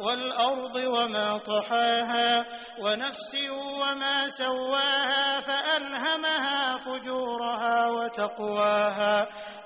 वल्अर्द वमा तहाहा वनफ्स वमा सव्वाहा फअल्हमहा फुजूरहा वतक़वाहा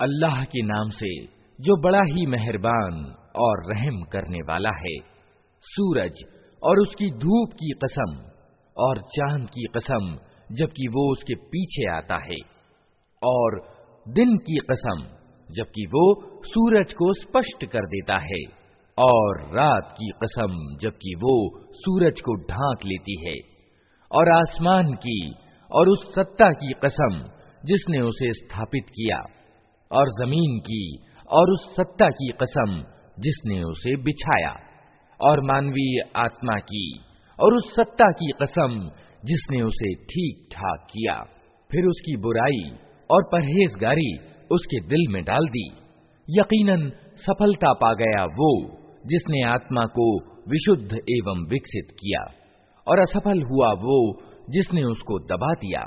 अल्लाह के नाम से जो बड़ा ही मेहरबान और रहम करने वाला है सूरज और उसकी धूप की कसम और चांद की कसम जबकि वो उसके पीछे आता है और दिन की कसम, जबकि वो सूरज को स्पष्ट कर देता है, और रात की कसम, जबकि वो सूरज को ढांक लेती है। और आसमान की और उस सत्ता की कसम, जिसने उसे स्थापित किया, और ज़मीन की और उस सत्ता की कसम, जिसने उसे बिछाया, और मानवीय आत्मा की और उस सत्ता की कसम, जिसने उसे ठीक ठाक किया। फिर उसकी बुराई और परहेजगारी उसके दिल में डाल दी यकीनन सफलता पा गया वो जिसने आत्मा को विशुद्ध एवं विकसित किया और असफल हुआ वो जिसने उसको दबा दिया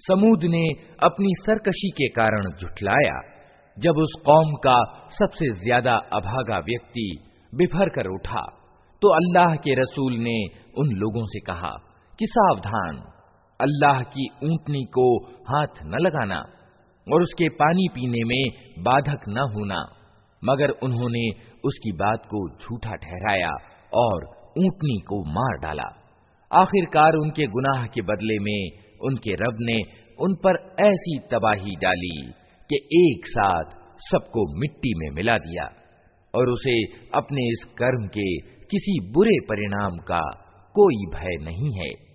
समूद ने अपनी सरकशी के कारण झुठलाया जब उस कौम का सबसे ज्यादा अभागा व्यक्ति बिफर कर उठा तो अल्लाह के रसूल ने उन लोगों से कहा कि सावधान अल्लाह की ऊंटनी को हाथ न लगाना और उसके पानी पीने में बाधक न होना। मगर उन्होंने उसकी बात को झूठा ठहराया और ऊंटनी को मार डाला। आखिरकार उनके गुनाह के बदले में उनके रब ने उन पर ऐसी तबाही डाली कि एक साथ सबको मिट्टी में मिला दिया और उसे अपने इस कर्म के किसी बुरे परिणाम का कोई भय नहीं है।